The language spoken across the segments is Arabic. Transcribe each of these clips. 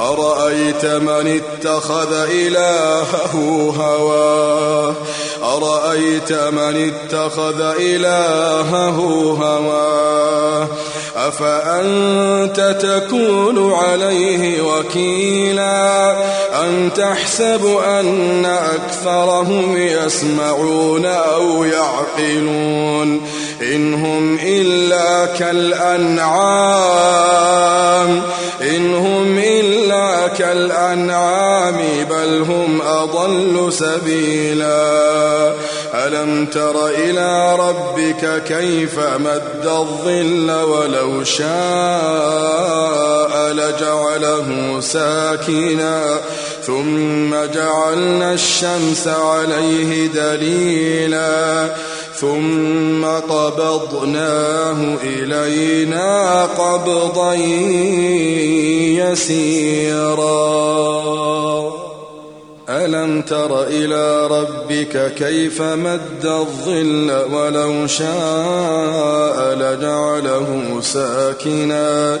أرأيت من اتخذ إلهه هواه أرأيت من اتخذ إلهه هواه أفأنت تكون عليه وكيلا؟ أم تحسب أن أكثرهم يسمعون أو يعقلون؟ إن هم إلا كالأنعام. إن هم كالأنعام بل هم أضل سبيلا. ألم تر إلى ربك كيف مد الظل ولو شاء لجعله ساكنا. ثم جعلنا الشمس عليه دليلا. ثم قبضناه إلينا قبضا يسيرا. ألم تر إلى ربك كيف مد الظل ولو شاء لجعله ساكنا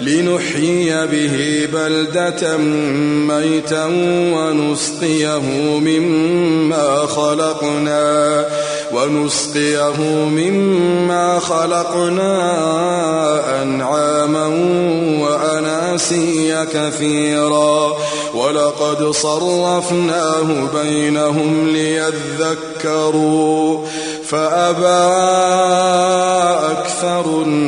لنحيي به بلدة ميتا ونسقيه مما خلقنا ونسقيه مما خلقنا أنعاما وأناسيا كثيرا. ولقد صرفناه بينهم ليذكروا فأبى أكثر الناس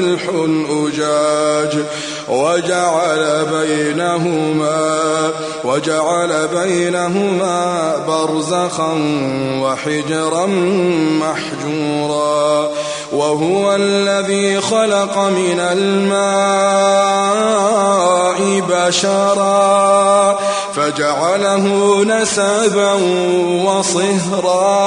ملح أجاج وجعل بينهما وجعل بينهما برزخا وحجرا محجورا وهو الذي خلق من الماء بشرا فجعله نسبا وصهرا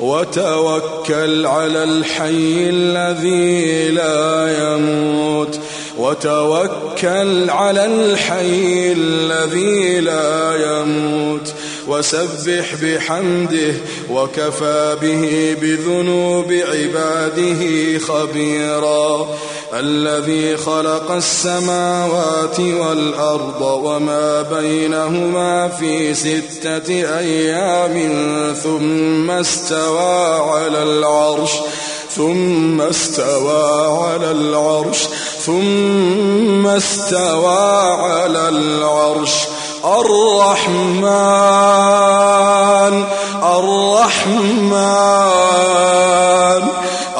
وتوكل على الحي الذي لا يموت. وتوكل على الحي الذي لا يموت. وسبح بحمده وكفى به بذنوب عباده خبيرا الذي خلق السماوات والأرض وما بينهما في ستة أيام ثم استوى على العرش ثم استوى على العرش ثم استوى على العرش الرحمن الرحمن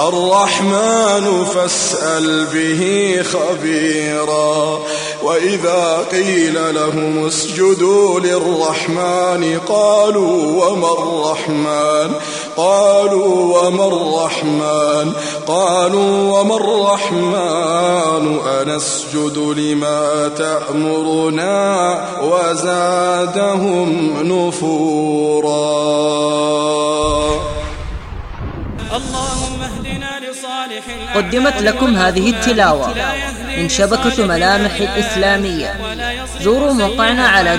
الرحمن فاسأل به خبيرا. وإذا قيل لهم اسجدوا للرحمن قالوا وما الرحمن؟ قالوا وما الرحمن؟ قالوا وما الرحمن؟ أنسجد لما تأمرنا وزادهم نفورا. اللهم اهدنا لصالح قدمت لكم هذه التلاوة من شبكة ملامح الإسلامية. زوروا موقعنا على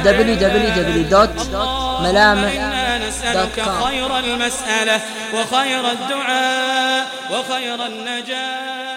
www.ملامح.com خير المسألة وخير الدعاء وخير النجاة.